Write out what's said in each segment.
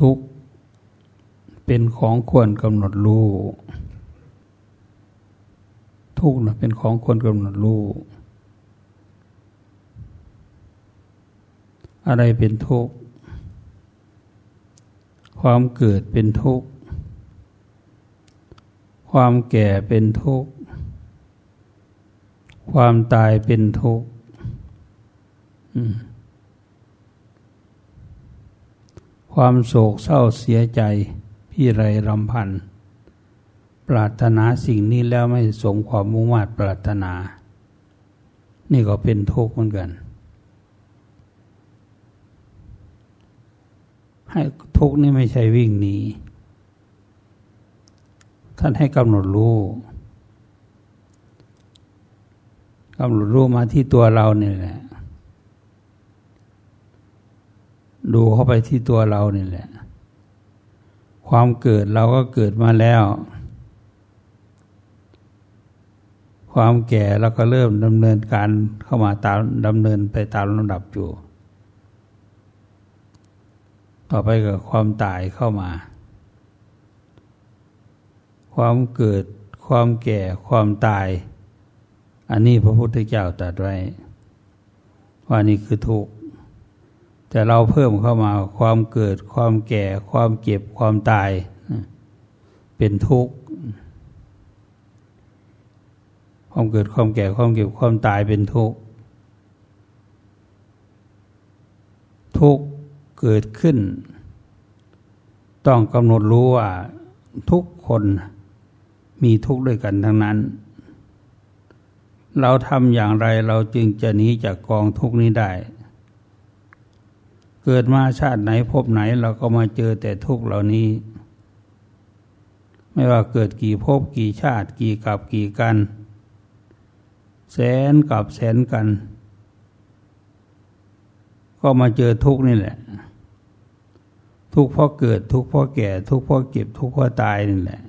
ทุกข์เป็นของควรกำหนดรู้ ทุกข์นะเป็นของควรกำหนดรู้อะไรเป็นทุกข์ ความเกิดเป็นทุกข์ ความแก่เป็นทุกข์ ความตายเป็นทุกข์ ความโศกเศร้าเสียใจ พี่ไรรำพัน ปรารถนาสิ่งนี้แล้วไม่สมความมุ่งมา่ปรารถนา นี่ก็เป็นทุกข์เหมือนกัน ให้ทุกข์นี่ไม่ใช่วิ่งหนีท่านให้กำหนดรู้กำหนดรู้มาที่ตัวเราเนี่ยแหละ ดูเข้าไปที่ตัวเรานี่แหละ ความเกิดเราก็เกิดมาแล้ว ความแก่เราก็เริ่มดำเนินการเข้ามาตามดำเนินไปตามลำดับอยู่ ต่อไปก็ความตายเข้ามา ความเกิดความแก่ความตาย อันนี้พระพุทธเจ้าตรัสไว้ ว่านี่คือทุกข์ แต่เราเพิ่มเข้ามาความเกิด ความแก่ ความเจ็บ ความตาย เป็นทุกข์ ความเกิด ความแก่ ความเก็บ ความตายเป็นทุกข์ ทุกข์เกิดขึ้น ต้องกำหนดรู้ว่าทุกคนมีทุกข์ด้วยกันทั้งนั้น เราทำอย่างไรเราจึงจะหนีจากกองทุกข์นี้ได้ เกิดมาชาติไหนพบไหนเราก็มาเจอแต่ทุกเหล่านี้ ไม่ว่าเกิดกี่ภพกี่ชาติกี่กับกี่กัน แสนกับแสนกัน ก็มาเจอทุกนี่แหละ ทุกเพราะเกิดทุกเพราะแก่ ทุกเพราะเก็บทุกเพราะตายนี่แหละ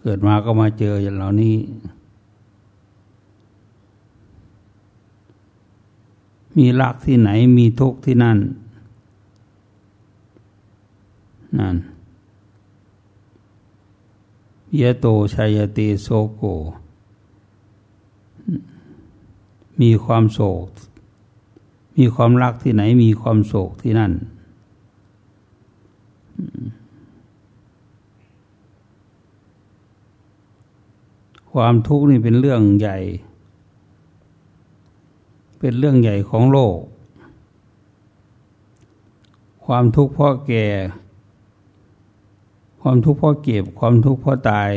เกิดมาก็มาเจออย่างเหล่านี้ มีรักที่ไหนมีทุกข์ที่นั่น นั่นเยโตชัยติโสโก มีความโศก มีความรักที่ไหนมีความโศกที่นั่น ความทุกข์นี่เป็นเรื่องใหญ่ เป็นเรื่องใหญ่ของโลก ความทุกข์เพราะแก่ ความทุกข์เพราะเก็บ ความทุกข์เพราะตาย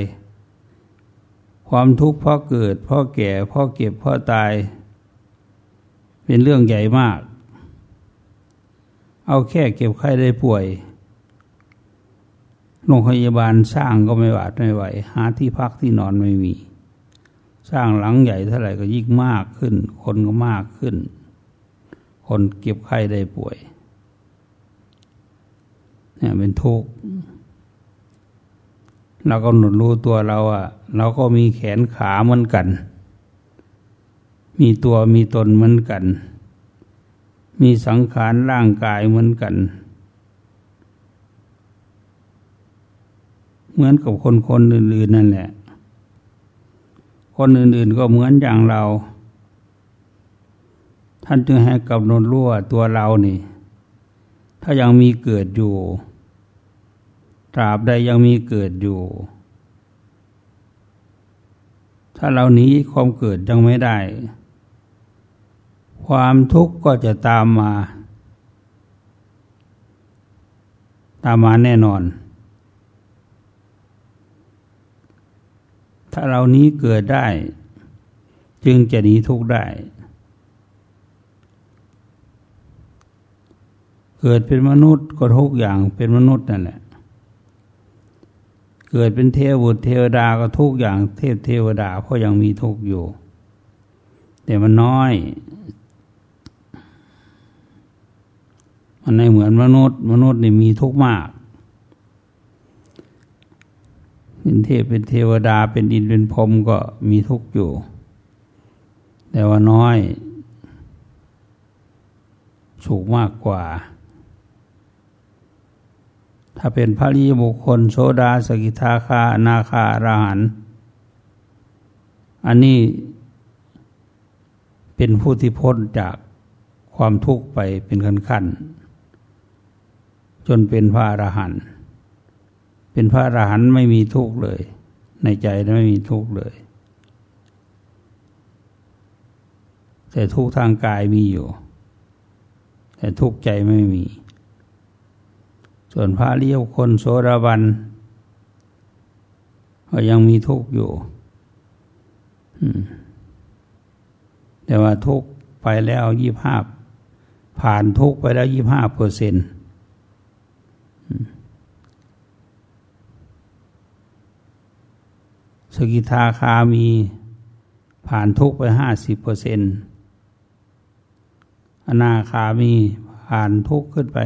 ความทุกข์เพราะเกิด เพราะแก่ เพราะเก็บ เพราะตาย เป็นเรื่องใหญ่มาก เอาแค่เก็บไข้ได้ป่วยโรงพยาบาลสร้างก็ไม่หวาดไม่ไหว หาที่พักที่นอนไม่มี สร้างหลังใหญ่เท่าไหร่ก็ยิ่งมากขึ้น คนก็มากขึ้น คนเก็บไข้ได้ป่วย เนี่ยเป็นทุกข์เราก็หนุนรู้ตัวเราอะเราก็มีแขนขาเหมือนกัน มีตัวมีตนเหมือนกัน มีสังขารร่างกายเหมือนกัน เหมือนกับคนคนอื่นๆนั่นแหละ คนอื่นๆก็เหมือนอย่างเรา ท่านจึงให้กำหนดรู้ว่าตัวเรานี่ ถ้ายังมีเกิดอยู่ ตราบใดยังมีเกิดอยู่ ถ้าเราหนีความเกิดยังไม่ได้ ความทุกข์ก็จะตามมา ตามมาแน่นอน ถ้าเรานี้เกิดได้ จึงจะหนีทุกข์ได้ เกิดเป็นมนุษย์ก็ทุกอย่างเป็นมนุษย์นั่นแหละ เกิดเป็นเทวดเทวดาก็ทุกอย่างเทพเทวดา เพราะยังมีทุกข์อยู่ แต่มันน้อย มันในเหมือนมนุษย์ มนุษย์นี่มีทุกข์มาก เป็นเทพเป็นเทวดาเป็นดินเป็นพรมก็มีทุกข์อยู่ แต่ว่าน้อยสูงมากกว่า ถ้าเป็นพระริยบุคคล โสดาสกิทาคา นาคาราหัน อันนี้เป็นผู้ที่พ้นจากความทุกข์ไปเป็นขั้นขั้นจนเป็นพระอรหันต์ เป็นพระอรหันต์ไม่มีทุกข์เลย ในใจไม่มีทุกข์เลย แต่ทุกข์ทางกายมีอยู่ แต่ทุกข์ใจไม่มี ส่วนพระเลี้ยวคนโสดาบันก็ยังมีทุกข์อยู่แต่ว่าทุกข์ไปแล้วยี่ห้าผ่านทุกข์ไปแล้วยี่ห้าเปอร์เซ็นต์ สกิทาคามีผ่านทุกไปห้าสิบเปอร์เซ็นต์อนาคามีผ่านทุกขึ้นไป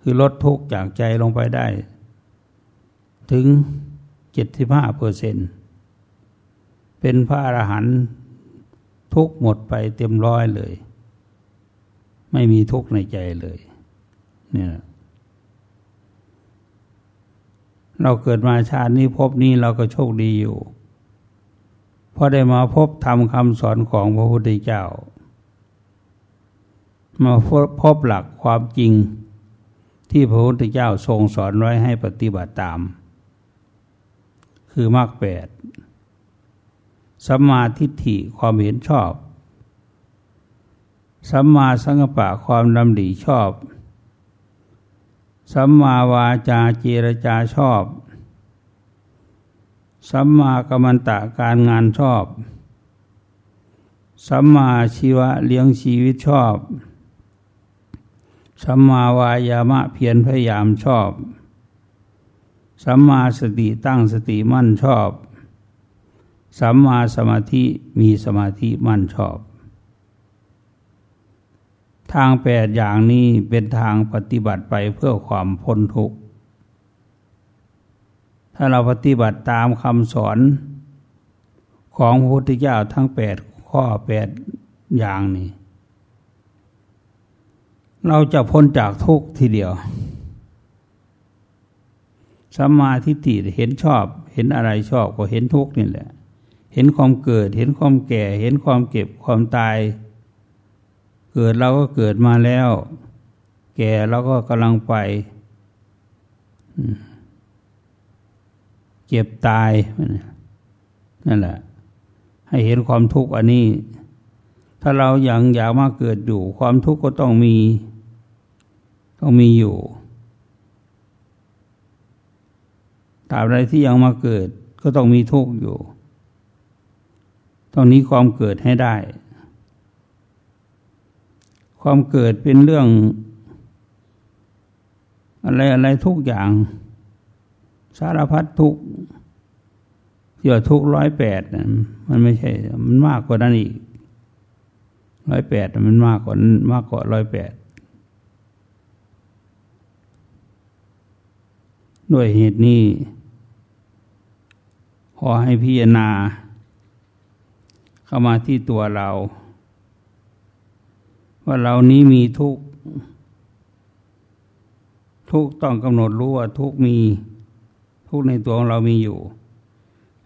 คือลดทุกจากใจลงไปได้ ถึงเจ็ดสิบห้าเปอร์เซ็นต์เป็นพระอรหันต์ทุกหมดไปเต็มร้อยเลย ไม่มีทุกในใจเลย เนี่ย เราเกิดมาชาตินี้พบนี้เราก็โชคดีอยู่ เพราะได้มาพบธรรมคำสอนของพระพุทธเจ้า มาพบหลักความจริงที่พระพุทธเจ้าทรงสอนไว้ให้ปฏิบัติตาม คือมรรคแปดสัมมาทิฏฐิความเห็นชอบสัมมาสังกปะความดำริชอบ สัมมาวาจาเจรจาชอบ สัมมากัมมันตะการงานชอบ สัมมาชีวะเลี้ยงชีวิตชอบ สัมมาวายามะเพียรพยายามชอบ สัมมาสติตั้งสติมั่นชอบ สัมมาสมาธิมีสมาธิมั่นชอบ ทางแปดอย่างนี้เป็นทางปฏิบัติไปเพื่อความพ้นทุกข์ ถ้าเราปฏิบัติตามคำสอนของพระพุทธเจ้าทั้งแปดข้อแปดอย่างนี้ เราจะพ้นจากทุกข์ทีเดียวสัมมาทิฏฐิเห็นชอบ เห็นอะไรชอบก็เห็นทุกข์นี่แหละ เห็นความเกิด เห็นความแก่ เห็นความเก็บความตาย เกิดเราก็เกิดมาแล้ว แก่เราก็กำลังไป เจ็บตาย นั่นแหละ ให้เห็นความทุกข์อันนี้ ถ้าเรายัางอยากมาเกิดอยู่ ความทุกข์ก็ต้องมี ต้องมีอยู่ตราบใดที่ยังมาเกิดก็ต้องมีทุกข์อยู่ ต้องนี้ความเกิดให้ได้ ความเกิดเป็นเรื่อง อะไรอะไรทุกอย่าง สารพัดทุกเกี่ยวทุกร้อยแปดมันไม่ใช่ มันมากกว่านั้นอีกร้อยแปดมันมากกว่ามากกว่าร้อยแปดด้วยเหตุนี้ ขอให้พิจารณาเข้ามาที่ตัวเรา ว่าเรานี้มีทุกทุกต้องกำหนดรู้ว่าทุกมี ทุกในตัวของเรามีอยู่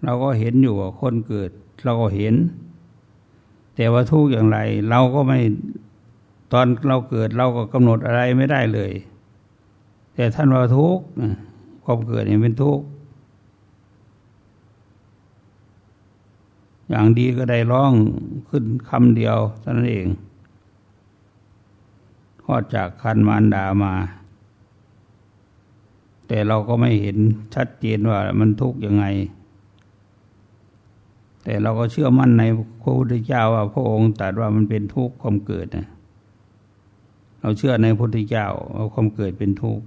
เราก็เห็นอยู่ว่าคนเกิด เราก็เห็น แต่ว่าทุกอย่างไร เราก็ไม่ตอนเราเกิดเราก็กำหนดอะไรไม่ได้เลย แต่ท่านว่าทุกความเกิดเนี่ยเป็นทุกอย่างดีก็ได้ร้องขึ้นคำเดียวเท่านั้นเอง คลอดจากคันมารดามา แต่เราก็ไม่เห็นชัดเจนว่ามันทุกข์ยังไง แต่เราก็เชื่อมั่นในพระพุทธเจ้าว่าพระองค์ตรัสว่ามันเป็นทุกข์ความเกิดนะเราเชื่อในพระพุทธเจ้าว่าความเกิดเป็นทุกข์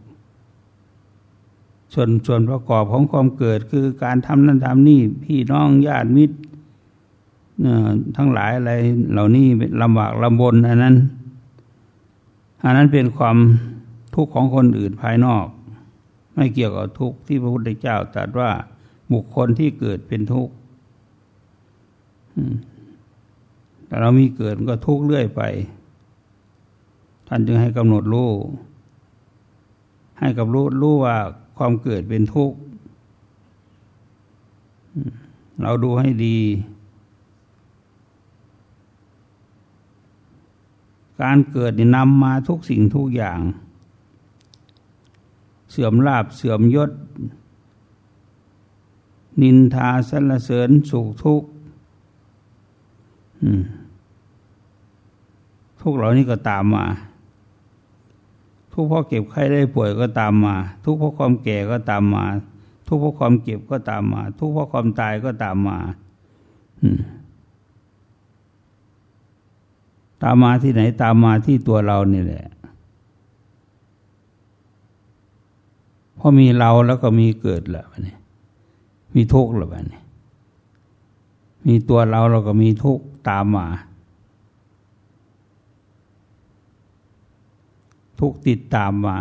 ส่วนส่วนประกอบของความเกิดคือการทำนั่นทำนี่พี่น้องญาติมิตรทั้งหลายอะไรเหล่านี้ลำบากลำบนอันนั้น อันนั้นเป็นความทุกข์ของคนอื่นภายนอก ไม่เกี่ยวกับทุกข์ที่พระพุทธเจ้าตรัสว่าบุคคลที่เกิดเป็นทุกข์แต่เรามีเกิดก็ทุกข์เรื่อยไป ท่านจึงให้กำหนดรู้ ให้กับรู้รู้ว่าความเกิดเป็นทุกข์ เราดูให้ดี การเกิดนี่นำมาทุกสิ่งทุกอย่าง เสื่อมลาบเสื่อมยศ นินทาสรรเสริญสุขทุกข์ทุกเหล่านี้ก็ตามมา ทุกเพราะเก็บไข้ได้ป่วยก็ตามมา ทุกเพราะความแก่ก็ตามมา ทุกเพราะความเก็บก็ตามมา ทุกเพราะความตายก็ตามมา ตามมาที่ไหนตามมาที่ตัวเรานี่แหละพอมีเราแล้วก็มีเกิดแล้วนี่มีทุกข์แล้วนี่มีตัวเราเราก็มีทุกข์ตามมา ทุกติดตามมา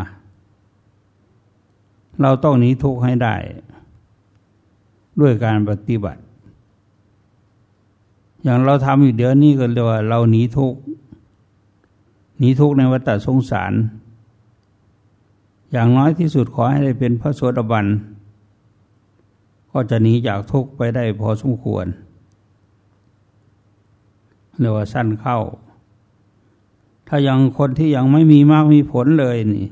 เราต้องหนีทุกข์ให้ได้ ด้วยการปฏิบัติ อย่างเราทำอยู่เดี๋ยวนี้ก็เรียกว่า เราหนีทุกข์หนีทุกข์ในวัฏสงสาร อย่างน้อยที่สุดขอให้ได้เป็นพระโสดาบันก็จะหนีจากทุกข์ไปได้พอสมควรเรียกว่าสั้นเข้า ถ้ายังคนที่ยังไม่มีมากมีผลเลยนี่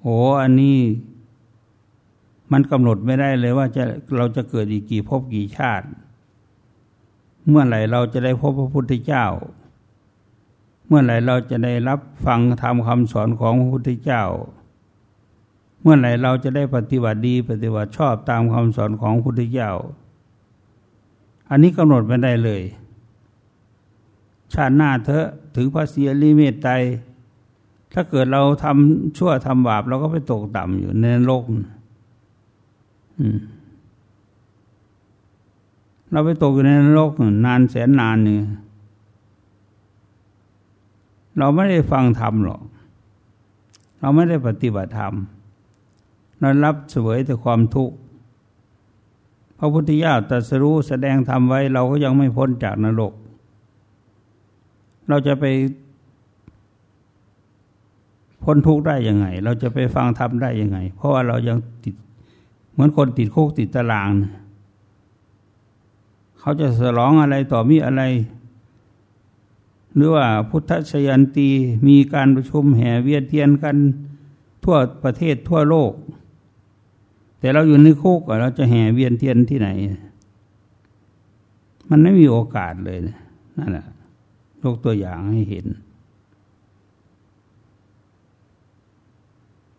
โอ้อันนี้มันกำหนดไม่ได้เลยว่าจะเราจะเกิดอีกกี่ภพกี่ชาติ เมื่อไหร่เราจะได้พบพระพุทธเจ้า เมื่อไหร่เราจะได้รับฟังธรรมคำสอนของพระพุทธเจ้า เมื่อไหร่เราจะได้ปฏิบัติดีปฏิบัติชอบตามคำสอนของพระพุทธเจ้า อันนี้กำหนดไม่ได้เลย ชาติหน้าเถอะถึงพระเสียริเมตไตถ้าเกิดเราทำชั่วทำบาปเราก็ไปตกต่ำอยู่ในโลก เราไปตกอยู่ในโลกนานแสนนานเนี่ยเราไม่ได้ฟังธรรมหรอก เราไม่ได้ปฏิบัติธรรมเรารับเสวยแต่ความทุกข์พระพุทธเจ้าตรัสรู้แสดงธรรมไว้ เราก็ยังไม่พ้นจากนรก เราจะไปพ้นทุกข์ได้ยังไง เราจะไปฟังธรรมได้ยังไง เพราะว่าเรายังติด เหมือนคนติดคุกติดตาราง เขาจะสลองอะไรต่อมีอะไร หรือว่าพุทธชยันตีมีการประชุมแห่เวียนเทียนกันทั่วประเทศทั่วโลก แต่เราอยู่ในคุกเราจะแห่เวียนเทียนที่ไหน มันไม่มีโอกาสเลยนั่นแหละยกตัวอย่างให้เห็น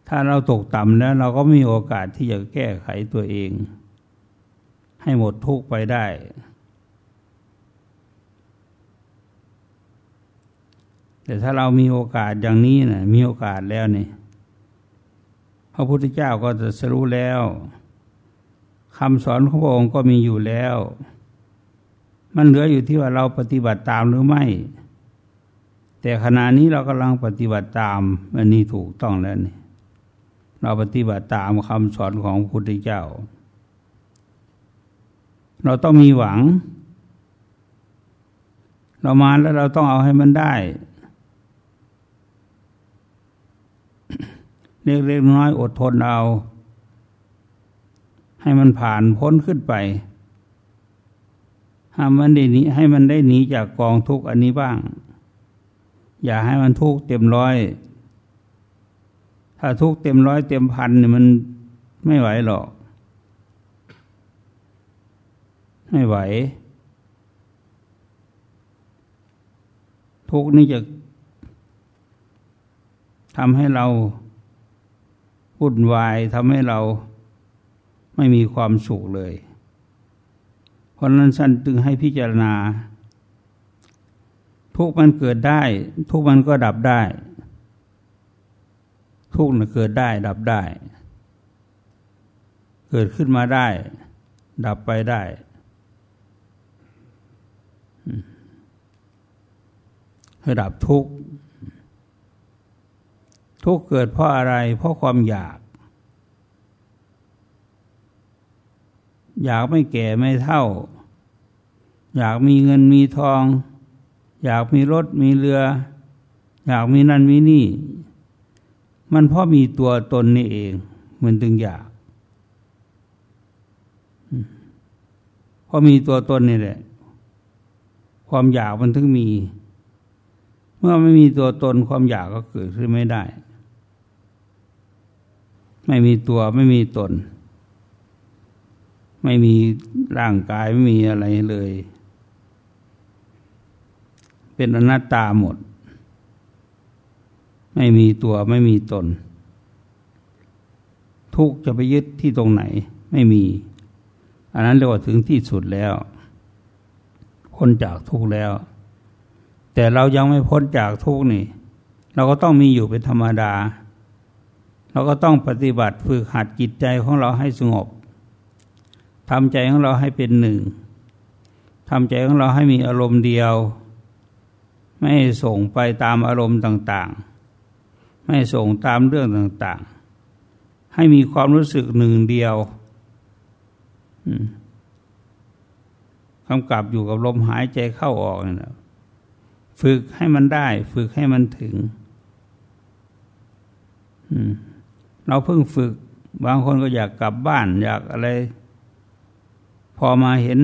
ถ้าเราตกต่ำแล้ว เราก็มีโอกาสที่จะแก้ไขตัวเอง ให้หมดทุกข์ไปได้ แต่ถ้าเรามีโอกาสอย่างนี้นะมีโอกาสแล้วนี่พระพุทธเจ้าก็จะสรู้แล้วคำสอนของพระองค์ก็มีอยู่แล้ว มันเหลืออยู่ที่ว่าเราปฏิบัติตามหรือไม่ แต่ขณะนี้เรากำลังปฏิบัติตามอันนี้ถูกต้องแล้วนี่เราปฏิบัติตามคำสอนของพระพุทธเจ้า เราต้องมีหวัง เรามาแล้วเราต้องเอาให้มันได้ เล็กๆน้อยอดทนเอาให้มันผ่านพ้นขึ้นไปให้มันได้หนีให้มันได้หนีจากกองทุกข์อันนี้บ้าง อย่าให้มันทุกข์เต็มร้อย ถ้าทุกข์เต็มร้อยเต็มพันเนี่ยมันไม่ไหวหรอก ไม่ไหว ทุกข์นี่จะทำให้เรา วุ่นวายทำให้เราไม่มีความสุขเลย เพราะนั้นท่านจึงให้พิจารณา ทุกมันเกิดได้ ทุกมันก็ดับได้ ทุกนะเกิดได้ ดับได้ เกิดขึ้นมาได้ ดับไปได้ให้ดับทุก ทุกเกิดเพราะอะไร เพราะความอยาก อยากไม่แก่ไม่เท่า อยากมีเงินมีทอง อยากมีรถมีเรือ อยากมีนั่นมีนี่ มันเพราะมีตัวตนนี่เอง มันถึงอยากเพราะมีตัวตนนี่แหละ ความอยากมันถึงมีเมื่อไม่มีตัวตนความอยากก็เกิดขึ้นไม่ได้ ไม่มีตัวไม่มีตน ไม่มีร่างกายไม่มีอะไรเลย เป็นอนัตตาหมด ไม่มีตัวไม่มีตน ทุกจะไปยึดที่ตรงไหน ไม่มี อันนั้นเรียกว่าถึงที่สุดแล้วพ้นจากทุกแล้ว แต่เรายังไม่พ้นจากทุกนี่ เราก็ต้องมีอยู่เป็นธรรมดา เราก็ต้องปฏิบัติฝึกหัดจิตใจของเราให้สงบทำใจของเราให้เป็นหนึ่งทำใจของเราให้มีอารมณ์เดียว ไม่ส่งไปตามอารมณ์ต่าง ๆ ไม่ส่งตามเรื่องต่าง ๆ ให้มีความรู้สึกหนึ่งเดียวกำกับอยู่กับลมหายใจเข้าออกนะฝึกให้มันได้ ฝึกให้มันถึง เราเพิ่งฝึก บางคนก็อยากกลับบ้าน อยากอะไร พอมาเห็น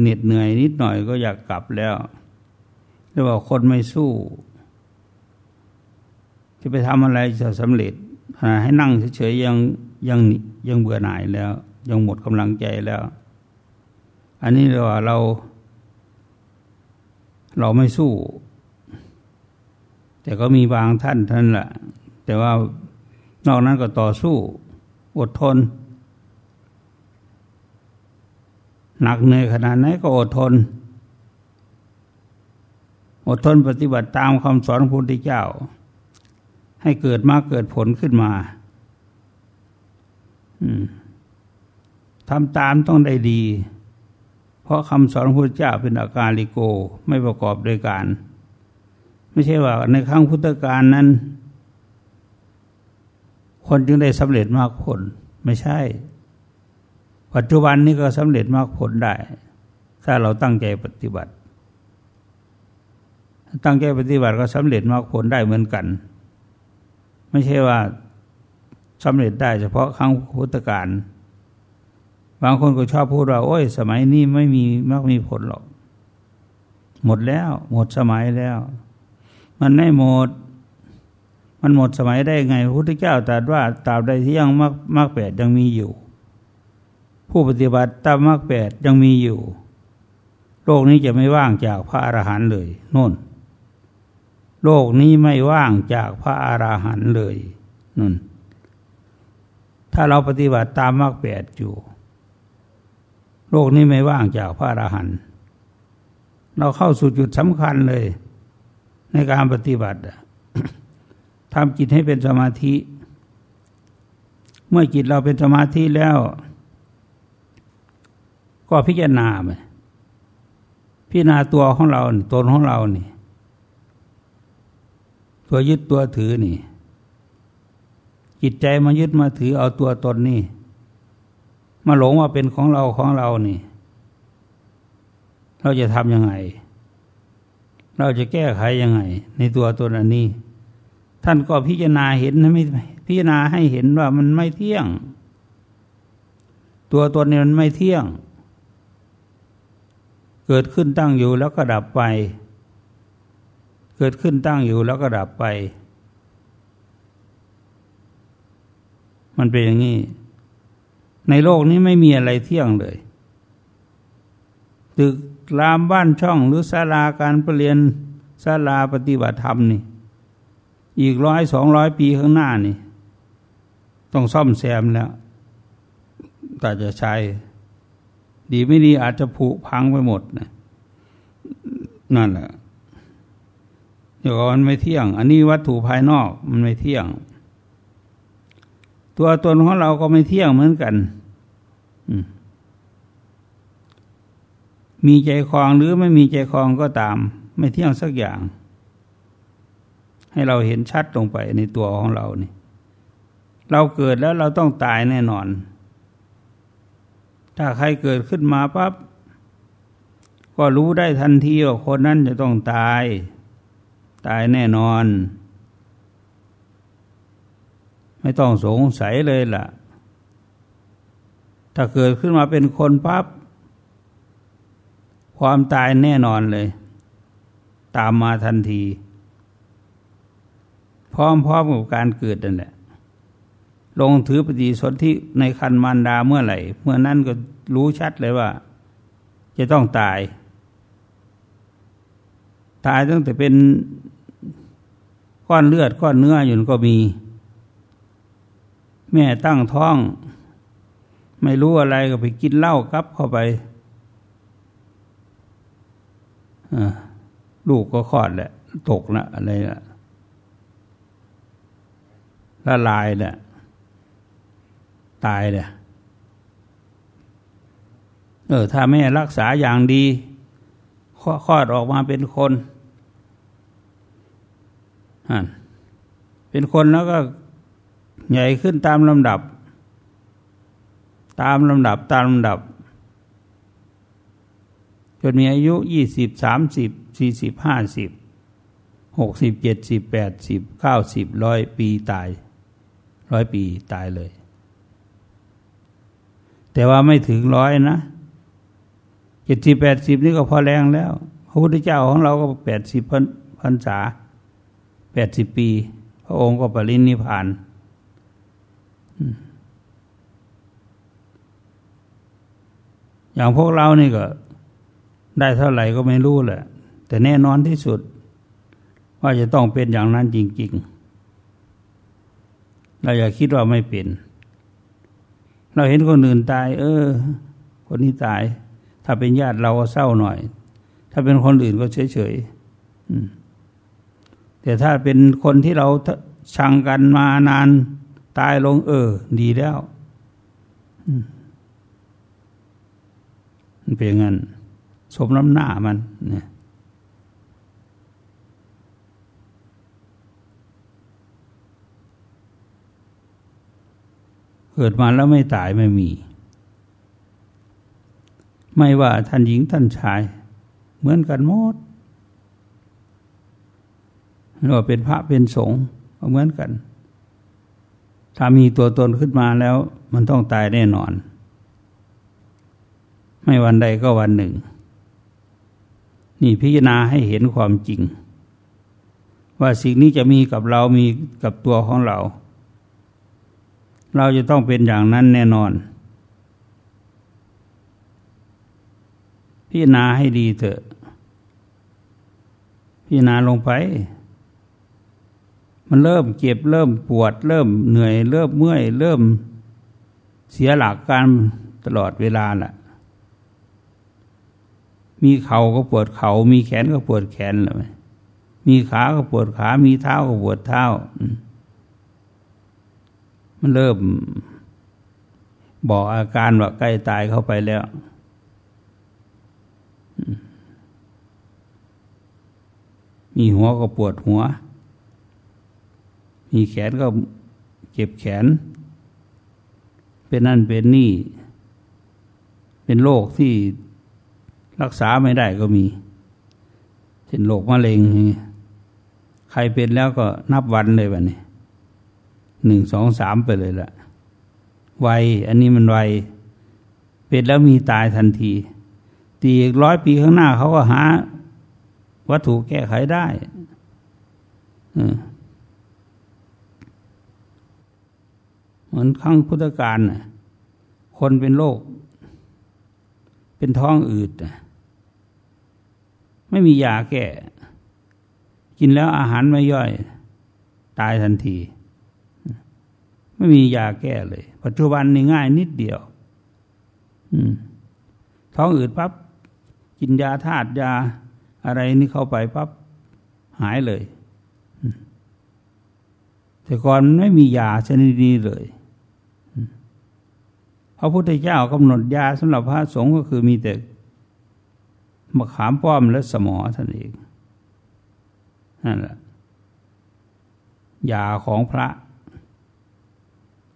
เหน็ดเหนื่อยนิดหน่อยก็อยากกลับแล้วเรียกว่าคนไม่สู้ จะไปทำอะไรจะสำเร็จ ให้นั่งเฉยๆยังยังยังเบื่อหน่ายแล้ว ยังหมดกำลังใจแล้ว อันนี้เรียกว่าเรา เราไม่สู้ แต่ก็มีบางท่านท่านแหละแต่ว่า นอกนั้นก็ต่อสู้ อดทน หนักเหนื่อยขนาดไหนก็อดทน อดทนปฏิบัติตามคำสอนพระพุทธเจ้า ให้เกิดมาเกิดผลขึ้นมาทำตามต้องได้ดี เพราะคำสอนพระพุทธเจ้าเป็นอาการลิโกไม่ประกอบโดยการ ไม่ใช่ว่าในครั้งพุทธกาลนั้น คนจึงได้สำเร็จมากผลไม่ใช่ ปัจจุบันนี้ก็สำเร็จมากผลได้ ถ้าเราตั้งใจปฏิบัติ ตั้งใจปฏิบัติก็สำเร็จมากผลได้เหมือนกัน ไม่ใช่ว่าสำเร็จได้เฉพาะครั้งพุทธกาลบางคนก็ชอบพูดว่า โอ้ย สมัยนี้ไม่มีมากมีผลหรอก หมดแล้ว หมดสมัยแล้ว มันไม่หมด มันหมดสมัยได้ไงพระพุทธเจ้าตรัสว่าตราบใดที่ยังมรรคมรรคแปดยังมีอยู่ ผู้ปฏิบัติตามมรรคแปดยังมีอยู่ โลกนี้จะไม่ว่างจากพระอรหันต์เลยโน่น โลกนี้ไม่ว่างจากพระอรหันต์เลยนั่นถ้าเราปฏิบัติตามมรรคแปดอยู่ โลกนี้ไม่ว่างจากพระอรหันต์เราเข้าสู่จุดสำคัญเลย ในการปฏิบัติ ทำจิตให้เป็นสมาธิ เมื่อจิตเราเป็นสมาธิแล้ว ก็พิจารณาไปพิจารณาตัวของเราตนของเรานี่ ตัวยึดตัวถือนี่ จิตใจมายึดมาถือเอาตัวตนนี่ มาหลงว่าเป็นของเราของเรานี่ เราจะทำยังไง เราจะแก้ไขยังไง ในตัวตนอันนี้ ท่านก็พิจารณาเห็นไม่พิจารณาให้เห็นว่ามันไม่เที่ยง ตัวตนนี้มันไม่เที่ยง เกิดขึ้นตั้งอยู่แล้วก็ดับไป เกิดขึ้นตั้งอยู่แล้วก็ดับไป มันเป็นอย่างนี้ ในโลกนี้ไม่มีอะไรเที่ยงเลย ตึกรามบ้านช่องหรือศาลาการประเรียนศาลาปฏิบัติธรรมนี่ อีกร้อยสองร้อยปีข้างหน้านี่ ต้องซ่อมแซมแล้วแต่จะใช้ ดีไม่ดีอาจจะผุพังไปหมดนะนั่นแหละเดี๋ยวมันไม่เที่ยง อันนี้วัตถุภายนอกมันไม่เที่ยง ตัวตนของเราก็ไม่เที่ยงเหมือนกันมีใจคลองหรือไม่มีใจคลองก็ตาม ไม่เที่ยงสักอย่าง ให้เราเห็นชัดลงไปในตัวของเรานี่ เราเกิดแล้วเราต้องตายแน่นอน ถ้าใครเกิดขึ้นมาปั๊บก็รู้ได้ทันทีว่าคนนั้นจะต้องตาย ตายแน่นอน ไม่ต้องสงสัยเลยล่ะ ถ้าเกิดขึ้นมาเป็นคนปั๊บความตายแน่นอนเลย ตามมาทันที พร้อมๆกับการเกิดนั่นแหละ ลงถือปฏิสนธิในคันมารดาเมื่อไหร่ เมื่อนั้นก็รู้ชัดเลยว่า จะต้องตาย ตายตั้งแต่เป็นก้อนเลือดก้อนเนื้ออยู่ก็มี แม่ตั้งท้อง ไม่รู้อะไรก็ไปกินเหล้ากับเข้าไปลูกก็คลอดแหละ ตกนะอะไรละ ละลายแหละตายเลยเออถ้าแม่รักษาอย่างดีคลอดออกมาเป็นคนเป็นคนแล้วก็ใหญ่ขึ้นตามลำดับ ตามลำดับตามลำดับ จนมีอายุยี่สิบสามสิบสี่สิบห้าสิบหกสิบเจ็ดสิบแปดสิบเก้าสิบร้อยปีตาย ร้อยปีตายเลย แต่ว่าไม่ถึงร้อยนะเจ็ดสิบแปดสิบนี่ก็พอแรงแล้ว พระพุทธเจ้าของเราก็แปดสิบพรรษาแปดสิบปี พระองค์ก็ปรินิพานอย่างพวกเรานี่ก็ ได้เท่าไหร่ก็ไม่รู้แหละ แต่แน่นอนที่สุด ว่าจะต้องเป็นอย่างนั้นจริง ๆ เราอย่าคิดว่าไม่เป็น เราเห็นคนอื่นตาย เออ คนนี้ตาย ถ้าเป็นญาติเราก็เศร้าหน่อย ถ้าเป็นคนอื่นก็เฉยๆแต่ถ้าเป็นคนที่เราชังกันมานาน ตายลง เออ ดีแล้วมันเป็นงั้นสมน้ำหน้ามันเนี่ย เกิดมาแล้วไม่ตายไม่มี ไม่ว่าท่านหญิงท่านชาย เหมือนกันหมดไม่ว่าเป็นพระเป็นสงฆ์ก็เหมือนกัน ถ้ามีตัวตนขึ้นมาแล้ว มันต้องตายแน่นอน ไม่วันใดก็วันหนึ่ง นี่พิจารณาให้เห็นความจริง ว่าสิ่งนี้จะมีกับเรามีกับตัวของเรา เราจะต้องเป็นอย่างนั้นแน่นอน พิจารณาให้ดีเถอะ พิจารณาลงไป มันเริ่มเจ็บเริ่มปวด เริ่มเหนื่อย เริ่มเมื่อย เริ่มเสียหลักการตลอดเวลาแหละมีเข่าก็ปวดเขา่ามีแขนก็ปวดแขนเลยมีขาก็ปวดขา มีเท้าก็ปวดเท้ามั มันเริ่ม บอกอาการว่าใกล้ตายเข้าไปแล้ว มีหัวก็ปวดหัว มีแขนก็เจ็บแขน เป็นนั่นเป็นนี่ เป็นโรคที่รักษาไม่ได้ก็มี เช่นโรคมะเร็ง ใครเป็นแล้วก็นับวันเลยแบบนี้ หนึ่งสองสามไปเลยละไวอันนี้มันไวเป็นแล้วมีตายทันทีตีอีกร้อยปีข้างหน้าเขาก็หา วัตถุแก้ไขได้เหมือนครั้งพุทธกาลคนเป็นโรคเป็นท้องอืดไม่มียาแก้ กินแล้วอาหารไม่ย่อย ตายทันที ไม่มียาแก้เลย ปัจจุบันนี่ง่ายนิดเดียวท้องอืดปับ๊บกินยาธาตุยาอะไรนี่เข้าไปปับ๊บหายเลย แต่ก่อนไม่มียาชนิดนี้เลยพระพุทธเจ้ากำหนดยาสำหรับพระสงฆ์ก็คือมีแต่มะขามป้อมและสมอท่านเองนั่นแหละยาของพระ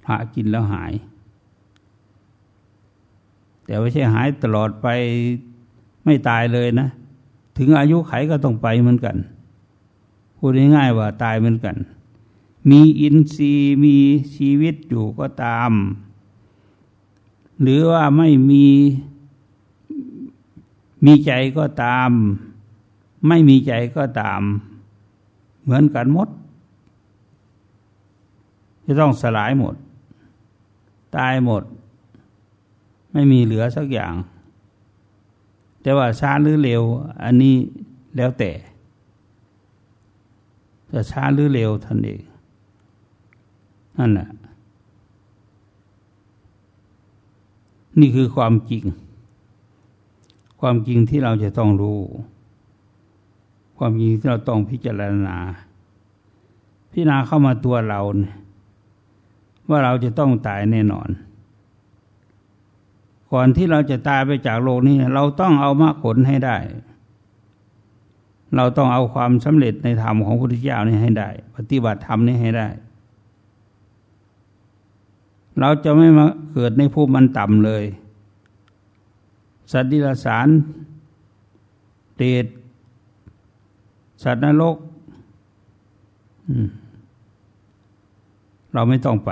พระกินแล้วหาย แต่ไม่ใช่หายตลอดไปไม่ตายเลยนะ ถึงอายุไขก็ต้องไปเหมือนกันพูดง่ายๆว่าตายเหมือนกัน มีอินทรีย์มีชีวิตอยู่ก็ตาม หรือว่าไม่มีมีใจก็ตาม ไม่มีใจก็ตาม เหมือนกันหมด จะต้องสลายหมด ตายหมด ไม่มีเหลือสักอย่าง แต่ว่าช้าหรือเร็ว อันนี้แล้วแต่จะช้าหรือเร็วท่านเองนั่นแหละนี่คือความจริง ความจริงที่เราจะต้องรู้ ความจริงที่เราต้องพิจารณา พิจารณาเข้ามาตัวเราเนี่ย ว่าเราจะต้องตายแน่นอน ก่อนที่เราจะตายไปจากโลกนี้ เราต้องเอามรรคผลให้ได้ เราต้องเอาความสำเร็จในธรรมของพระพุทธเจ้านี่ให้ได้ ปฏิบัติธรรมนี่ให้ได้ เราจะไม่มาเกิดในภูมิมันต่ำเลย สัตว์ดิลสารเตดสัตว์นรกเราไม่ต้องไป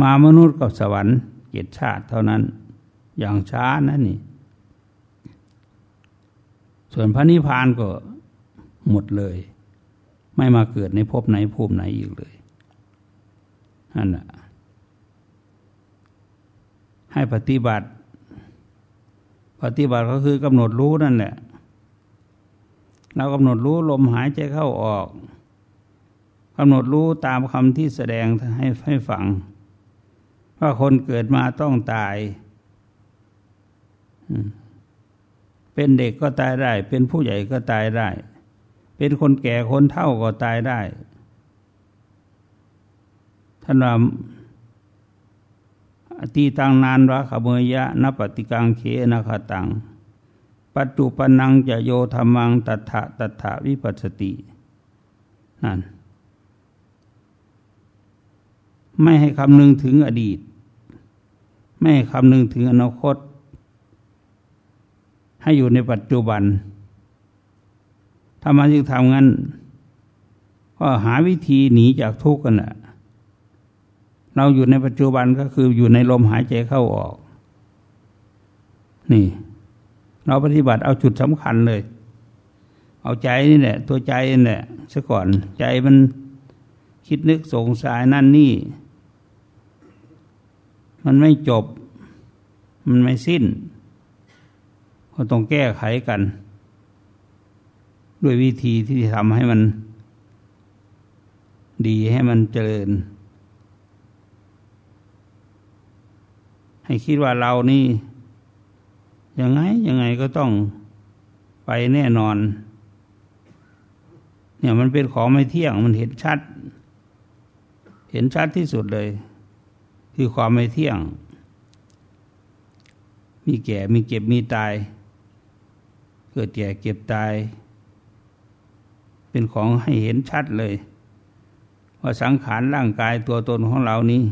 มามนุษย์กับสวรรค์เกียรติชาติเท่านั้น อย่างช้านั่นนี่ ส่วนพระนิพพานก็หมดเลย ไม่มาเกิดในภพไหนภูมิไหนอีกเลยนั่นแหละให้ปฏิบัติ ปฏิบัติก็คือกำหนดรู้นั่นแหละ เรากำหนดรู้ลมหายใจเข้าออกกำหนดรู้ตามคำที่แสดงให้ให้ฟัง ว่าคนเกิดมาต้องตาย เป็นเด็กก็ตายได้ เป็นผู้ใหญ่ก็ตายได้ เป็นคนแก่คนเฒ่าก็ตายได้ท่านว่าตีตังนานวะขเมยะนปฏิกังเขนะคตัง ปัจจุปนังจะโยธรรมังตัถะตัถะวิปัสสตินั่น ไม่ให้คำนึงถึงอดีต ไม่ให้คำนึงถึงอนาคต ให้อยู่ในปัจจุบันถ้ามาจึงทำงั้น ก็หาวิธีหนีจากทุกข์กันแหละเราอยู่ในปัจจุบันก็คืออยู่ในลมหายใจเข้าออก นี่ เราปฏิบัติเอาจุดสำคัญเลย เอาใจนี่แหละ ตัวใจนี่แหละซะก่อนใจมันคิดนึกสงสัยนั่นนี่ มันไม่จบ มันไม่สิ้น ก็ต้องแก้ไขกัน ด้วยวิธีที่ทำให้มันดีให้มันเจริญ ให้คิดว่าเรานี่ยังไงยังไงก็ต้องไปแน่นอน เนี่ยมันเป็นของไม่เที่ยงมันเห็นชัด เห็นชัดที่สุดเลย คือความไม่เที่ยง มีแก่มีเก็บมีตาย เกิดแก่เก็บตาย เป็นของให้เห็นชัดเลย ว่าสังขารร่างกายตัวตนของเรานี้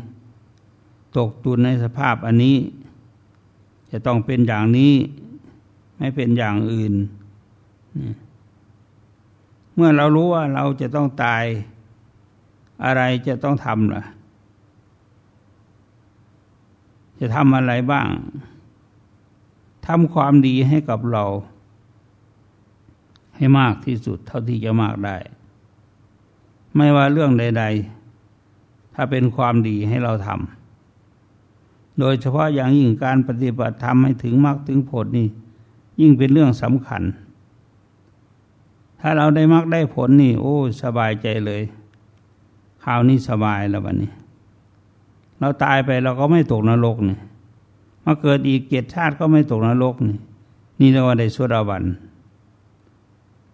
ตกตุนในสภาพอันนี้ จะต้องเป็นอย่างนี้ไม่เป็นอย่างอื่น เมื่อเรารู้ว่าเราจะต้องตาย อะไรจะต้องทำล่ะ จะทำอะไรบ้างทำความดีให้กับเรา ให้มากที่สุดเท่าที่จะมากได้ ไม่ว่าเรื่องใด ๆ ถ้าเป็นความดีให้เราทำโดยเฉพาะอย่างยิ่งการปฏิบัติธรรมให้ถึงมรรคถึงผลนี่ ยิ่งเป็นเรื่องสำคัญ ถ้าเราได้มรรคได้ผลนี่ โอ้ สบายใจเลยคราวนี้สบายแล้ววันนี้ เราตายไปเราก็ไม่ตกนรกนี่มาเกิดอีกเกียรติชาติก็ไม่ตกนรกนี่นี่เรียกว่าได้สุดาวัน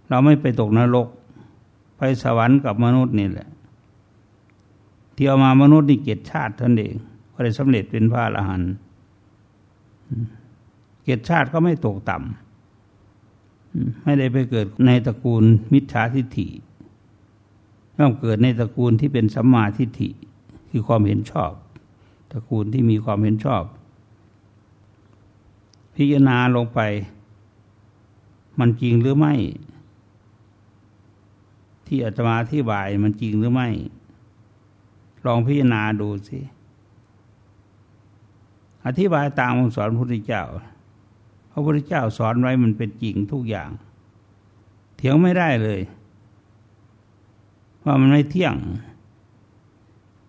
เราไม่ไปตกนรก ไปสวรรค์กับมนุษย์นี่แหละ ที่เอามามนุษย์นี่เกียรติชาติท่านเองก็ได้สำเร็จเป็นพระอรหันต์เกียรติชาติก็ไม่ตกต่ำไม่ได้ไปเกิดในตระกูลมิจฉาทิฏฐิต้องเกิดในตระกูลที่เป็นสัมมาทิฏฐิคือความเห็นชอบ ตระกูลที่มีความเห็นชอบ พิจารณาลงไป มันจริงหรือไม่ ที่อาตมาอธิบายมันจริงหรือไม่ ลองพิจารณาดูสิอธิบายตามคำสอนพระพุทธเจ้า พระพุทธเจ้าสอนไว้มันเป็นจริงทุกอย่าง เถียงไม่ได้เลย ว่ามันไม่เที่ยง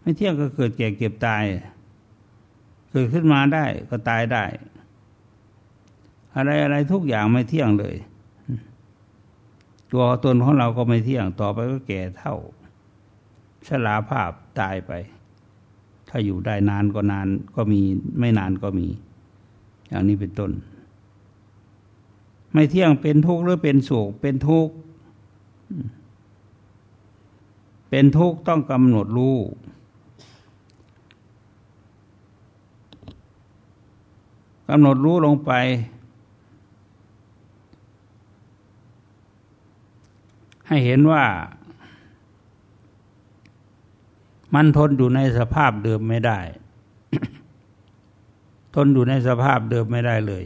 ไม่เที่ยงก็เกิดแก่เก็บตาย เกิดขึ้นมาได้ก็ตายได้ อะไรอะไรทุกอย่างไม่เที่ยงเลย ตัวตนของเราก็ไม่เที่ยงต่อไปก็แก่เท่าชราภาพตายไป ถ้าอยู่ได้นานก็นานก็มี ไม่นานก็มี อย่างนี้เป็นต้น ไม่เที่ยงเป็นทุกข์หรือเป็นสุขเป็นทุกข์เป็นทุกข์ต้องกำหนดรู้ กำหนดรู้ลงไป ให้เห็นว่า มันทนอยู่ในสภาพเดิมไม่ได้ ทนอยู่ในสภาพเดิมไม่ได้เลย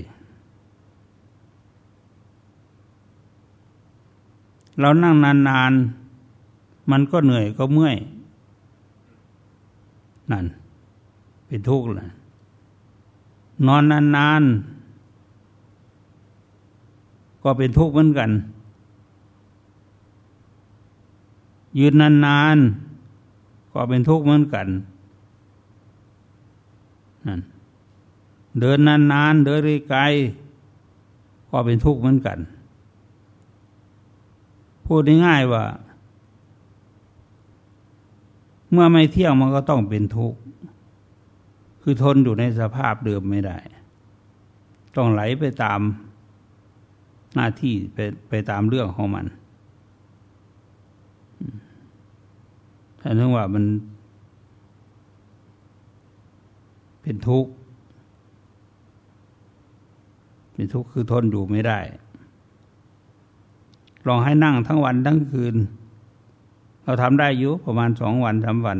เรานั่งนานๆ มันก็เหนื่อยก็เมื่อย นั่น เป็นทุกข์เลย นอนนานๆ ก็เป็นทุกข์เหมือนกัน ยืนนานๆ ก็เป็นทุกข์เหมือนกันนั่นเดินนานๆ เดินไกลก็เป็นทุกข์เหมือนกัน พูดง่ายๆว่า เมื่อไม่เที่ยงมันก็ต้องเป็นทุกข์ คือทนอยู่ในสภาพเดิมไม่ได้ ต้องไหลไปตามหน้าที่ไปไปตามเรื่องของมันถ้านึกว่ามัน เป็นทุกข์ เป็นทุกข์คือทนอยู่ไม่ได้ ลองให้นั่งทั้งวันทั้งคืน เราทำได้อยู่ประมาณสองวันสาวัน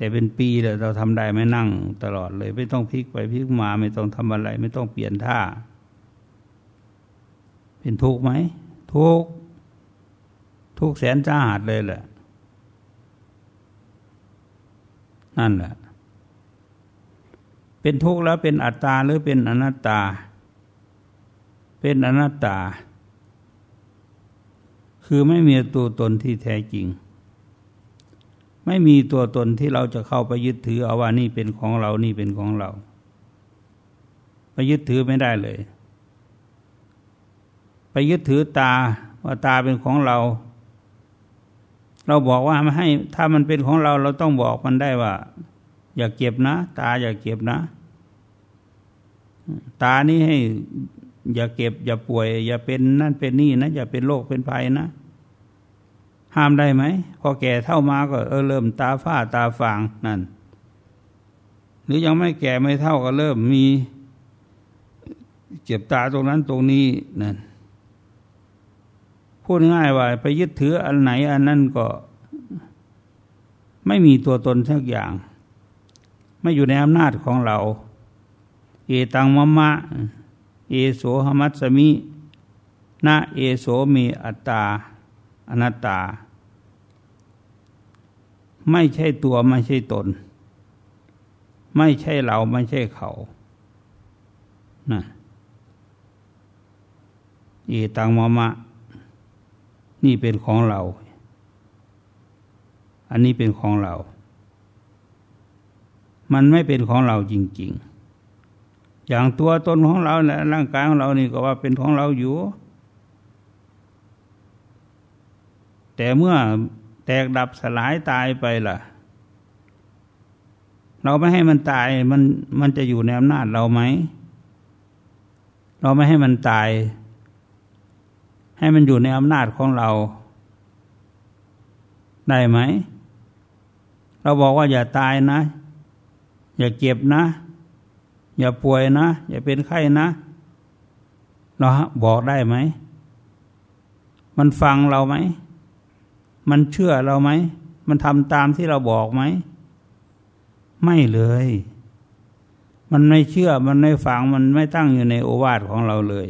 แต่เป็นปีเลยเราทำได้ไม่นั่งตลอดเลย ไม่ต้องพลิกไปพลิกมา ไม่ต้องทำอะไร ไม่ต้องเปลี่ยนท่า เป็นทุกข์ไหมทุกข์ทุกข์แสนจ้าหัดเลยแหละนั่นแหละ เป็นทุกข์แล้วเป็นอัตตาหรือเป็นอนัตตา เป็นอนัตตา คือไม่มีตัวตนที่แท้จริง ไม่มีตัวตนที่เราจะเข้าไปยึดถือเอาว่านี่เป็นของเรานี่เป็นของเรา ไปยึดถือไม่ได้เลย ไปยึดถือตาว่าตาเป็นของเรา เราบอกว่าไม่ให้ ถ้ามันเป็นของเรา เราต้องบอกมันได้ว่า อย่าเก็บนะ ตาอย่าเก็บนะ ตานี้ให้ อย่าเก็บ อย่าป่วย อย่าเป็นนั่นเป็นนี่นะอย่าเป็นโรคเป็นภัยนะ ห้ามได้ไหมพอแก่เท่ามาก็เออเริ่มตาฝ้าตาฟางนั่น หรือยังไม่แก่ไม่เท่าก็เริ่มมี เจ็บตาตรงนั้นตรงนี้นั่นพูดง่ายว่า ไปยึดถืออันไหนอันนั้นก็ ไม่มีตัวตนสักอย่าง ไม่อยู่ในอำนาจของเรา เอตังมะมะ เอโสหมัสมิ นะเอโสมีอัตตา อนัตตา ไม่ใช่ตัวไม่ใช่ตน ไม่ใช่เราไม่ใช่เขานะเอตังมะมะ นี่เป็นของเรา อันนี้เป็นของเรา มันไม่เป็นของเราจริง ๆ อย่างตัวตนของเราและร่างกายของเรานี่ก็ว่าเป็นของเราอยู่ แต่เมื่อแตกดับสลายตายไปล่ะ เราไม่ให้มันตายมันมันจะอยู่ในอำนาจเราไหม เราไม่ให้มันตาย ให้มันอยู่ในอำนาจของเรา ได้ไหม เราบอกว่าอย่าตายนะ อย่าเจ็บนะ อย่าป่วยนะ อย่าเป็นไข้นะเราบอกได้ไหม มันฟังเราไหม มันเชื่อเราไหม มันทำตามที่เราบอกไหม ไม่เลย มันไม่เชื่อ มันไม่ฟัง มันไม่ตั้งอยู่ในโอวาทของเราเลย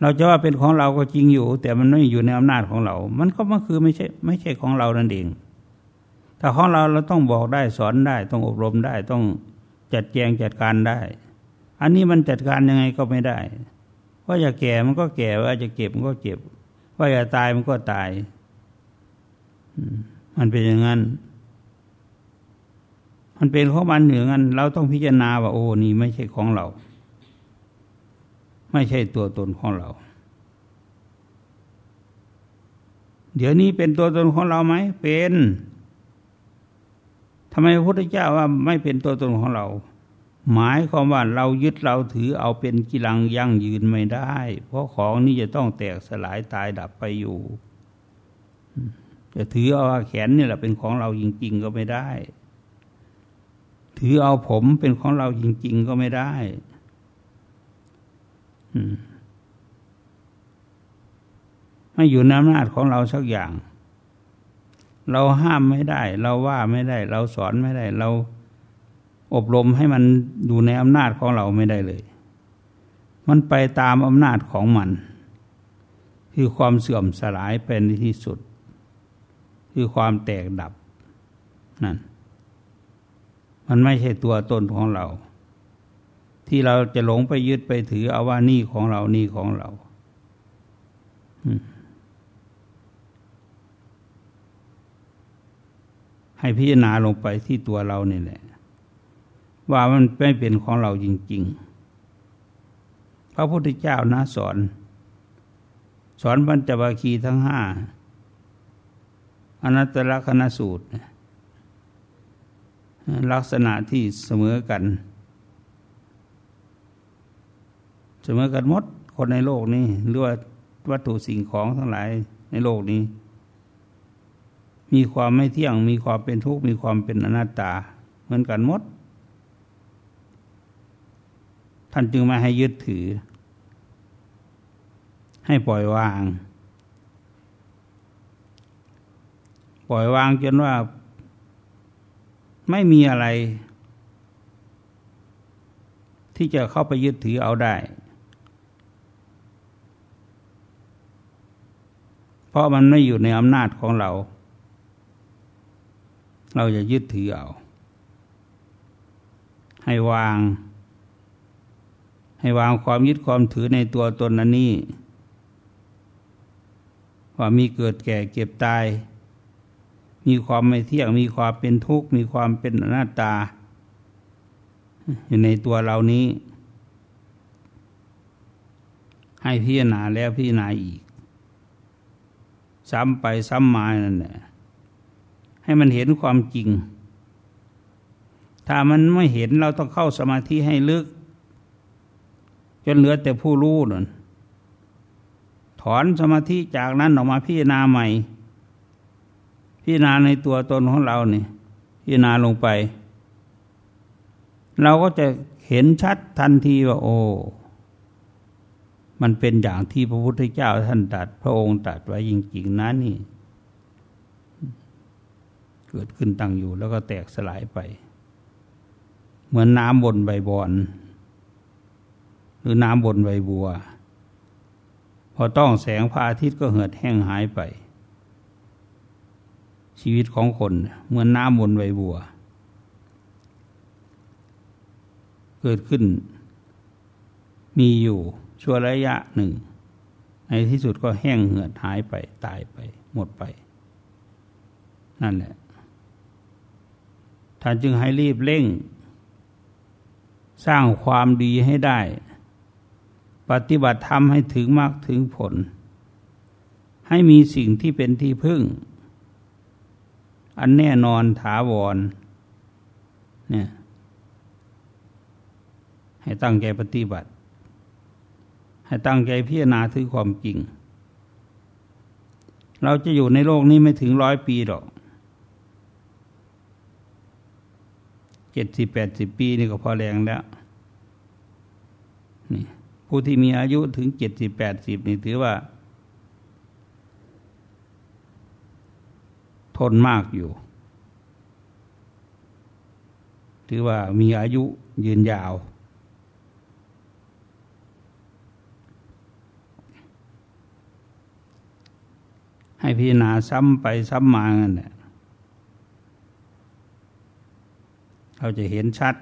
เราจะว่าเป็นของเราก็จริงอยู่ แต่มันไม่อยู่ในอำนาจของเรา มันก็มันคือไม่ใช่ ไม่ใช่ของเรานั่นเองถ้าของเราเราต้องบอกได้สอนได้ ต้องอบรมได้ ต้องจัดแจงจัดการได้ อันนี้มันจัดการยังไงก็ไม่ได้ ว่าจะแก่มันก็แก่ว่าจะเก็บมันก็เก็บ ว่าจะตายมันก็ตาย มันเป็นอย่างนั้น มันเป็นของมันอย่างนั้น เราต้องพิจารณาว่าโอ้นี่ไม่ใช่ของเรา ไม่ใช่ตัวตนของเรา เดี๋ยวนี้เป็นตัวตนของเราไหมเป็นทำไมพระพุทธเจ้าว่าไม่เป็นตัวตนของเรา หมายความว่าเรายึดเราถือเอาเป็นกิลังยั่งยืนไม่ได้ เพราะของนี้จะต้องแตกสลายตายดับไปอยู่ จะถือเอาแขนนี่แหละเป็นของเราจริง ๆ ก็ไม่ได้ ถือเอาผมเป็นของเราจริง ๆ ก็ไม่ได้ไม่อยู่ในอำนาจของเราสักอย่าง เราห้ามไม่ได้ เราว่าไม่ได้ เราสอนไม่ได้เรา อบรมให้มันอยู่ในอำนาจของเราไม่ได้เลย มันไปตามอำนาจของมัน คือความเสื่อมสลายเป็นที่สุด คือความแตกดับนั่น มันไม่ใช่ตัวตนของเรา ที่เราจะหลงไปยึดไปถือเอาว่านี่ของเรานี่ของเราให้พิจารณาลงไปที่ตัวเรานี่แหละ ว่ามันไม่เป็นของเราจริง ๆ พระพุทธเจ้านะสอน สอนปัญจวัคคีย์ทั้งห้าอนัตตลกนสูตร ลักษณะที่เสมอกัน เสมอกันหมดคนในโลกนี้หรือว่าวัตถุสิ่งของทั้งหลายในโลกนี้ มีความไม่เที่ยง มีความเป็นทุกข์ มีความเป็นอนัตตา เหมือนกันหมด ท่านจึงมาให้ยึดถือ ให้ปล่อยวาง ปล่อยวางจนว่าไม่มีอะไร ที่จะเข้าไปยึดถือเอาได้ เพราะมันไม่อยู่ในอำนาจของเรา เราจะยึดถือเอา ให้วาง ให้วางความยึดความถือในตัวตนนั้นนี้ว่ามีเกิดแก่เก็บตาย มีความไม่เที่ยง มีความเป็นทุกข์ มีความเป็นอนัตตา อยู่ในตัวเรานี้ ให้พิจารณาแล้วพิจารณาอีก ซ้ำไปซ้ำมานั่นแหละให้มันเห็นความจริง ถ้ามันไม่เห็นเราต้องเข้าสมาธิให้ลึก จนเหลือแต่ผู้รู้นั่นถอนสมาธิจากนั้นออกมาพิจารณาใหม่ พิจารณาในตัวตนของเราเนี่ยพิจารณาลงไป เราก็จะเห็นชัดทันทีว่า โอ้มันเป็นอย่างที่พระพุทธเจ้าท่านตัด พระองค์ตัดไว้จริงๆนะนี่ เกิดขึ้นตั้งอยู่แล้วก็แตกสลายไป เหมือนน้ำบนใบบอน หรือน้ำบนใบบัว พอต้องแสงพระอาทิตย์ก็เหือดแห้งหายไป ชีวิตของคนเหมือนน้ำบนใบบัว เกิดขึ้น มีอยู่ชั่วระยะหนึ่ง ในที่สุดก็แห้งเหือดหายไป ตายไป หมดไป นั่นแหละท่านจึงให้รีบเร่ง สร้างความดีให้ได้ ปฏิบัติธรรมให้ถึงมากถึงผล ให้มีสิ่งที่เป็นที่พึ่ง อันแน่นอนถาวรเนี่ยให้ตั้งใจปฏิบัติ ให้ตั้งใจพิจารณาถึงความจริง เราจะอยู่ในโลกนี้ไม่ถึงร้อยปีหรอกเจ็ดสิบแปดสิบปีนี่ก็พอแรงแล้วนี่ ผู้ที่มีอายุถึงเจ็ดสิบแปดสิบนี่ถือว่า ทนมากอยู่ ถือว่ามีอายุยืนยาว ให้พิจารณาซ้ำไปซ้ำมาเงี้ยเราจะเห็นชัด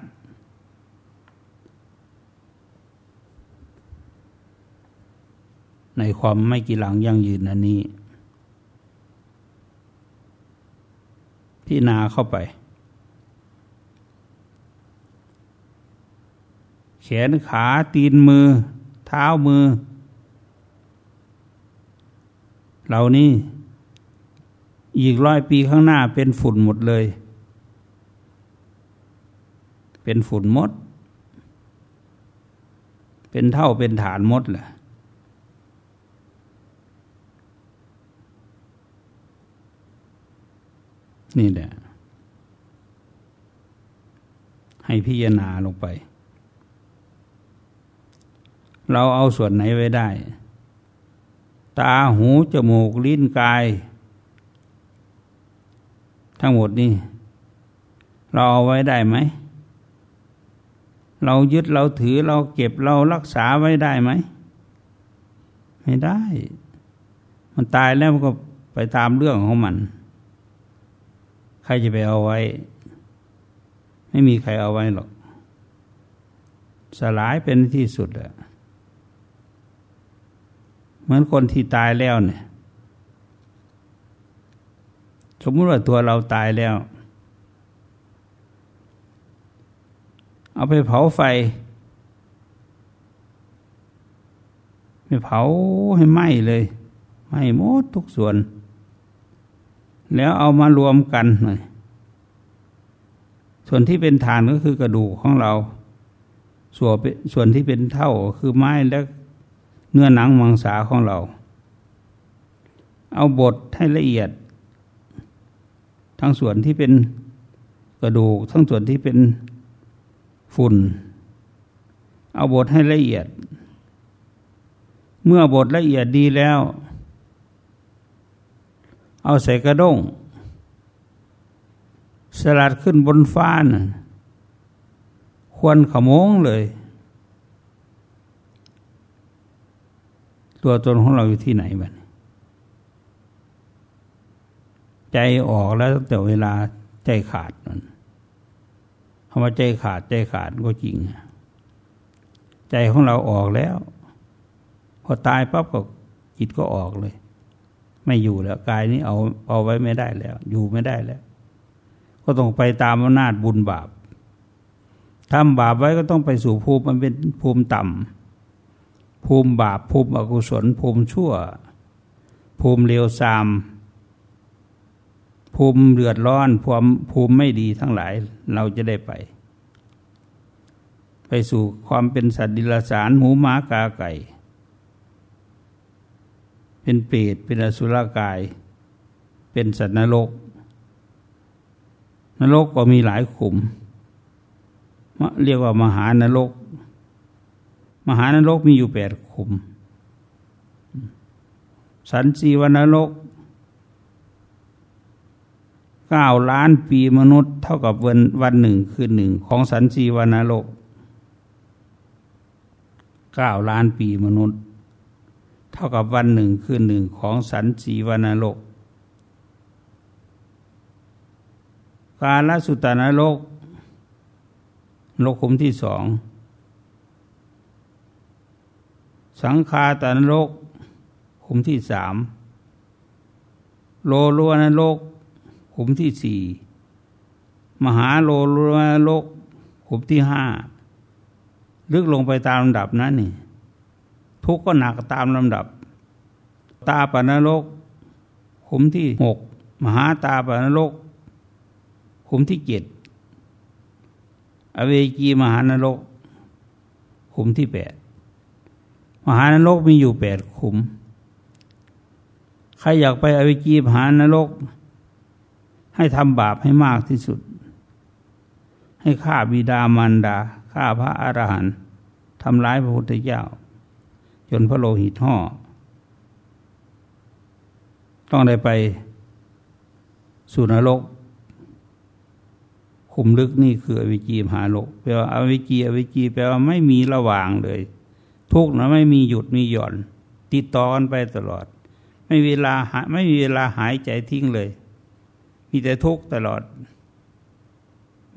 ในความไม่กี่หลังยั่งยืนอันนี้พิจารณาเข้าไป แขนขาตีนมือ เท้ามือ เหล่านี้อีกร้อยปีข้างหน้าเป็นฝุ่นหมดเลย เป็นฝุ่นมด เป็นเท่าเป็นฐานมดแหละ นี่แหละ ให้พิจารณาลงไป เราเอาส่วนไหนไว้ได้ ตาหู จมูก ลิ้นกาย ทั้งหมดนี่เราเอาไว้ได้ไหม เรายึดเราถือเราเก็บเรารักษาไว้ได้ไหม ไม่ได้ มันตายแล้วมันก็ไปตามเรื่องของมัน ใครจะไปเอาไว้ ไม่มีใครเอาไว้หรอก สลายเป็นที่สุดอะเหมือนคนที่ตายแล้วเนี่ย สมมติว่าตัวเราตายแล้ว เอาไปเผาไฟไปเผาให้ไหม้เลยไหม้หมดทุกส่วน แล้วเอามารวมกันหน่อยส่วนที่เป็นฐานก็คือกระดูกของเรา ส่วนส่วนที่เป็นเท่าคือไม้และเนื้อหนังมังสาของเรา เอาบทให้ละเอียด ทั้งส่วนที่เป็นกระดูก ทั้งส่วนที่เป็นฝุ่น เอาบทให้ละเอียด เมื่อบทละเอียดดีแล้ว เอาใส่กระด้ง สลัดขึ้นบนฟ้านควรขโมงเลย ตัวตนของเราอยู่ที่ไหนบ้างใจออกแล้วตั้งแต่เวลาใจขาดนั่นคำว่าใจขาดใจขาดก็จริง ใจของเราออกแล้ว พอตายปั๊บก็จิตก็ออกเลย ไม่อยู่แล้วกายนี้เอาเอาไว้ไม่ได้แล้ว อยู่ไม่ได้แล้ว ก็ต้องไปตามอำนาจบุญบาปทำบาปไว้ก็ต้องไปสู่ภูมิมันเป็นภูมิต่ำภูมิบาปภูมิอกุศล ภูมิชั่ว ภูมิเลวทราม ภูมิเดือดร้อนภูมิภูมิไม่ดีทั้งหลาย เราจะได้ไป ไปสู่ความเป็นสัตว์ดิลสารหมูหมากาไก่ เป็นเปรตเป็นอสุรกาย เป็นสัตว์นรก นรกก็มีหลายขุมเรียกว่ามหานรก มหานรกมีอยู่แปดขุม สันสีวนรกเก้าล้านปีมนุษย์เท่ากับวันวันหนึ่งคือหนึ่งของสันสีวนรกเก้าล้านปีมนุษย์ เท่ากับวันหนึ่งคือหนึ่งของสันสีวนรกกาลสุตานรกโลกขุมที่สอง สังคาตานรกขุมที่สาม โลลวนรกขุมที่สี่มหาโลลวนรกขุมที่ห้าลึกลงไปตามลำดับนั้นนี่ ทุกก็หนักตามลำดับ ตาปนรกขุมที่หกมหาตาปนรกขุมที่เจ็ดอเวจีมหานรกขุมที่แปดมหานรกมีอยู่แปดขุม ใครอยากไปอเวิจีมหานรก ให้ทำบาปให้มากที่สุด ให้ฆ่าบิดามารดาฆ่าพระอรหันต์ทำร้ายพระพุทธเจ้า จนพระโลหิตห่อต้องได้ไปสู่นรกขุมลึกนี่คืออวิจีมหาโลกแปลว่าอวิจีอวิจีแปลว่าไม่มีระหว่างเลย ทุกข์นะไม่มีหยุดมีหย่อน ติดต่อกันไปตลอด ไม่เวลาไม่มีเวลาหายใจทิ้งเลย มีแต่ทุกข์ตลอด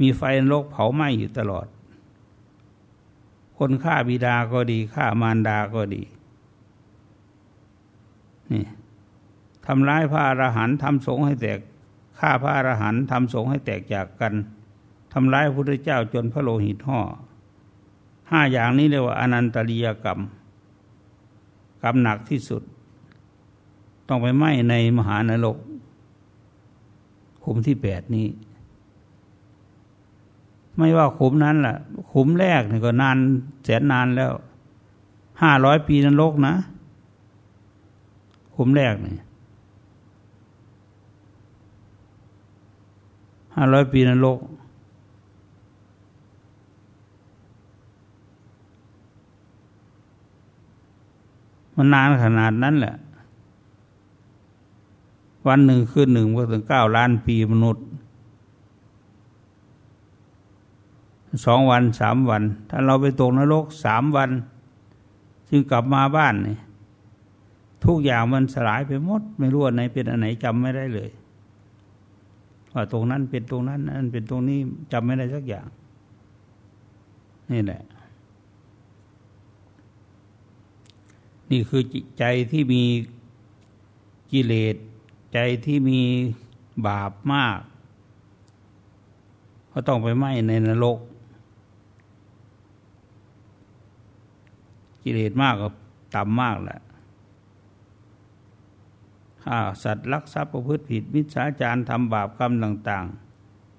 มีไฟนรกเผาไหม้อยู่ตลอด คนฆ่าบิดาก็ดีฆ่ามารดาก็ดีนี่ทำร้ายพระอรหันต์ทำสงให้แตกฆ่าพระอรหันต์ทำสงให้แตกจากกันทำร้ายพระพุทธเจ้าจนพระโลหิตห่อห้าอย่างนี้เรียกว่าอนันตริยกรรม กรรมหนักที่สุด ต้องไปไหม้ในมหานรกขุมที่แปดนี้ ไม่ว่าขุมนั้นล่ะขุมแรกนี่ก็นานแสนนานแล้วห้าร้อยปีนรกนะขุมแรกนี่ห้าร้อยปีนรกมันนานขนาดนั้นแหละ วันหนึ่งคืนหนึ่งก็ถึงเก้าล้านปีมนุษย์ สองวันสามวัน ถ้าเราไปตกนรกสามวัน จึงกลับมาบ้านเนี่ยทุกอย่างมันสลายไปหมด ไม่รู้อันไหนเป็นอันไหนจำไม่ได้เลยว่าตรงนั้นเป็นตรงนั้นนั่นเป็นตรงนี้จำไม่ได้สักอย่าง นี่แหละ นี่คือใจที่มีกิเลสใจที่มีบาปมาก ก็ต้องไปไหม้ในนรก กิเลสมากก็ต่ำมากแหละฆ่าสัตว์ลักทรัพย์ประพฤติผิดมิจฉาจารทำบาปกรรมต่าง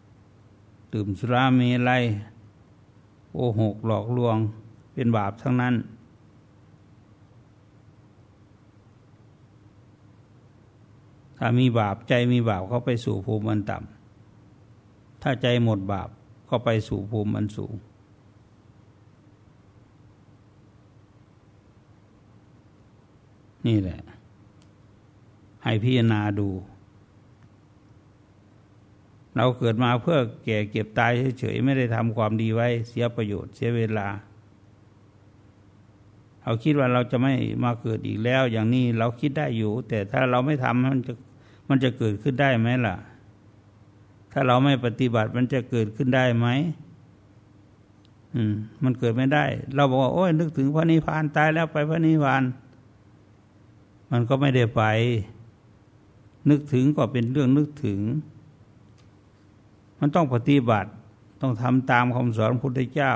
ๆ ตื่มสุราเมลัยโอหกหลอกลวงเป็นบาปทั้งนั้น ถ้ามีบาปใจมีบาปเขาไปสู่ภูมิอันต่ำถ้าใจหมดบาปก็ไปสู่ภูมิอันสูง นี่แหละ ให้พิจารณาดู เราเกิดมาเพื่อแก่เก็บตายเฉยๆไม่ได้ทำความดีไว้ เสียประโยชน์เสียเวลา เราคิดว่าเราจะไม่มาเกิดอีกแล้ว อย่างนี้เราคิดได้อยู่ แต่ถ้าเราไม่ทำมันจะมันจะเกิดขึ้นได้ไหมล่ะ ถ้าเราไม่ปฏิบัติมันจะเกิดขึ้นได้ไหมอืม มันเกิดไม่ได้ เราบอกว่าโอ้ยนึกถึงพระนิพพานตายแล้วไปพระนิพพาน มันก็ไม่ได้ไป นึกถึงก็เป็นเรื่องนึกถึง มันต้องปฏิบัติต้องทำตามคำสอนพุทธเจ้า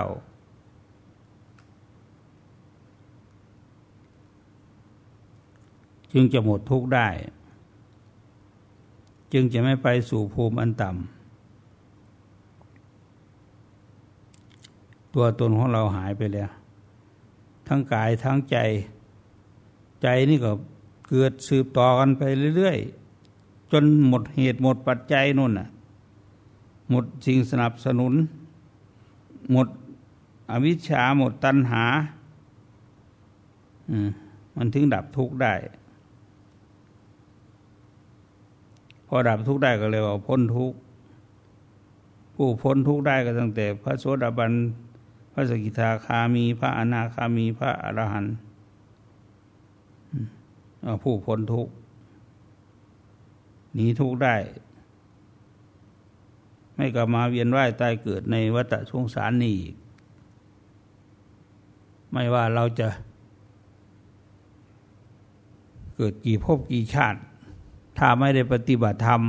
จึงจะหมดทุกข์ได้ จึงจะไม่ไปสู่ภูมิอันต่ำตัวตนของเราหายไปแล้ว ทั้งกายทั้งใจ ใจนี่ก็ เกิดสืบต่อกันไปเรื่อยๆ จนหมดเหตุหมดปัจจัยนู่นน่ะ หมดสิ่งสนับสนุน หมดอวิชชาหมดตัณหาอืมันถึงดับทุกข์ได้ พอดับทุกข์ได้ก็เลยว่าพ้นทุกข์ผู้พ้นทุกข์ได้ก็ตั้งแต่ พระโสดาบัน พระสกิทาคามี พระอนาคามี พระอรหันต์ ผู้พ้นทุกข์หนีทุกข์ได้ ไม่กลับมาเวียนว่ายตายเกิดในวัฏสงสารนี้อีกไม่ว่าเราจะเกิดกี่ภพกี่ชาติ ถ้าไม่ได้ปฏิบัติธรรม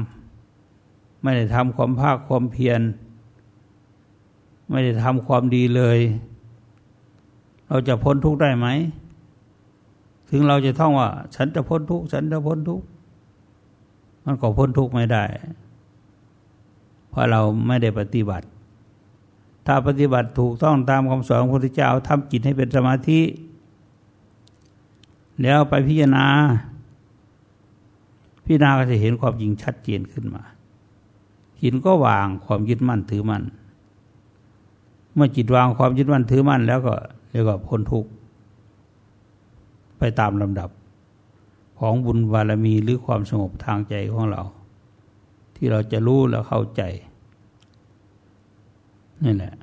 ไม่ได้ทำความภาคความเพียร ไม่ได้ทำความดีเลย เราจะพ้นทุกข์ได้ไหม ถึงเราจะท่องว่า ฉันจะพ้นทุกข์ฉันจะพ้นทุกข์มันก็พ้นทุกข์ไม่ได้ เพราะเราไม่ได้ปฏิบัติ ถ้าปฏิบัติถูกต้องตามคำสอนของพระพุทธเจ้าทำจิตให้เป็นสมาธิ แล้วไปพิจารณา พิจารณาก็จะเห็นความจริงชัดเจนขึ้นมาหินก็วางความยึดมั่นถือมั่นเมื่อจิตวางความยึดมั่นถือมั่นแล้วก็เรียกว่าพ้นทุกข์ ไปตามลำดับ ของบุญบารมีหรือความสงบทางใจของเรา ที่เราจะรู้และเข้าใจนี่แหละ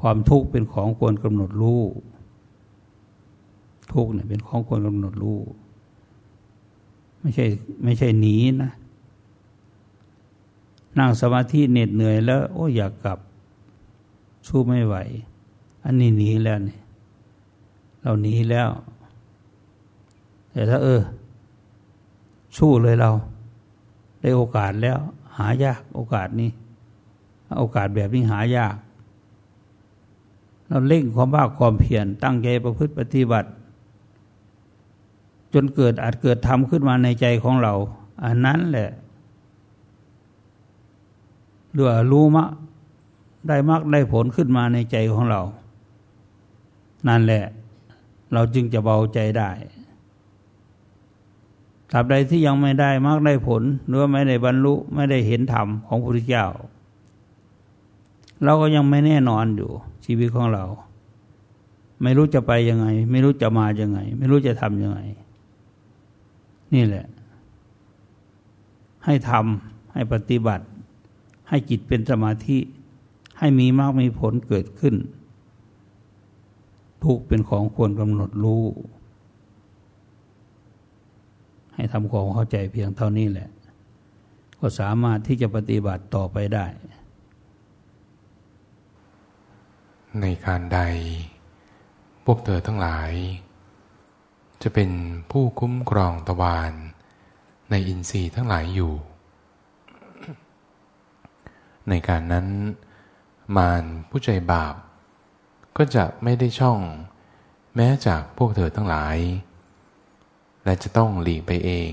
ความทุกข์เป็นของควรกำหนดรู้ทุกข์เนี่ยเป็นของควรกำหนดรู้ไม่ใช่ไม่ใช่หนีนะนั่งสมาธิเหน็ดเหนื่อยแล้ว โอ้อยากกลับสู้ไม่ไหว อันนี้หนีแล้วนี่เราหนีแล้ว แต่ถ้าเออ สู้เลยเรา ได้โอกาสแล้ว หายาก โอกาสนี้โอกาสแบบนี้หายาก เราเล่งความบ้าความเพียรตั้งใจประพฤติปฏิบัติ จนเกิดอาจเกิดทำขึ้นมาในใจของเรา อันนั้นแหละหรือรู้มะ ได้มากได้ผลขึ้นมาในใจของเรา นั่นแหละ เราจึงจะเบาใจได้ตราบใดที่ยังไม่ได้มากได้ผลหรือว่าไม่ได้บรรลุไม่ได้เห็นธรรมของพระพุทธเจ้า เราก็ยังไม่แน่นอนอยู่ ชีวิตของเรา ไม่รู้จะไปยังไง ไม่รู้จะมายังไง ไม่รู้จะทำยังไง นี่แหละ ให้ทำให้ปฏิบัติ ให้จิตเป็นสมาธิ ให้มีมากมีผลเกิดขึ้น ทุกเป็นของควรกำหนดรู้ ให้ทำความเข้าใจเพียงเท่านี้แหละ ก็สามารถที่จะปฏิบัติต่อไปได้ ในการใด พวกเธอทั้งหลาย จะเป็นผู้คุ้มครองตะวานในอินทรีย์ทั้งหลายอยู่ ในการนั้น มารผู้ใจบาป ก็จะไม่ได้ช่อง แม้จากพวกเธอทั้งหลาย และจะต้องหลีกไปเอง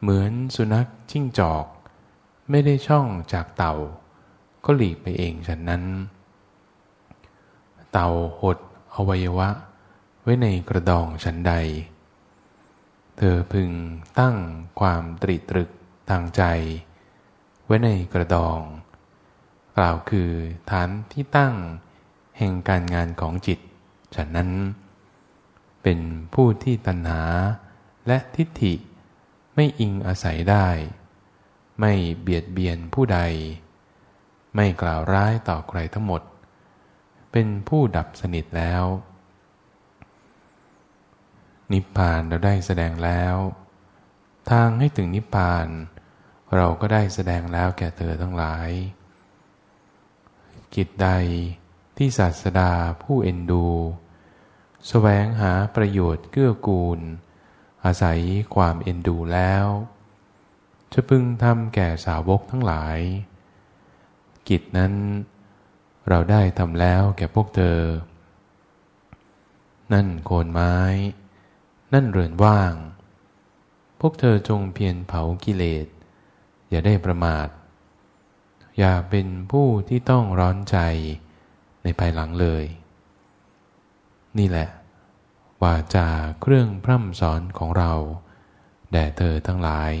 เหมือนสุนัขจิ้งจอก ไม่ได้ช่องจากเต่า ก็หลีกไปเองฉะนั้น เต่าหดอวัยวะ ไว้ในกระดองฉันใด เธอพึงตั้งความตรีตรึกทางใจ ไว้ในกระดอง กล่าวคือฐานที่ตั้ง แห่งการงานของจิต ฉะนั้น เป็นผู้ที่ตัณหาและทิฏฐิไม่อิงอาศัยได้ ไม่เบียดเบียนผู้ใด ไม่กล่าวร้ายต่อใครทั้งหมด เป็นผู้ดับสนิทแล้ว นิพพานเราได้แสดงแล้ว ทางให้ถึงนิพพาน เราก็ได้แสดงแล้วแก่เธอทั้งหลายจิตใด ที่ศาสดาผู้เอ็นดูแสวงหาประโยชน์เกื้อกูล อาศัยความเอ็นดูแล้ว จะพึงทำแก่สาวกทั้งหลาย กิจนั้นเราได้ทำแล้วแก่พวกเธอ นั่นโคนไม้ นั่นเรือนว่าง พวกเธอจงเพียรเผากิเลส อย่าได้ประมาท อย่าเป็นผู้ที่ต้องร้อนใจ ในภายหลังเลย นี่แหละว่าจาเครื่องพร่ำสอนของเรา แด่เธอทั้งหลาย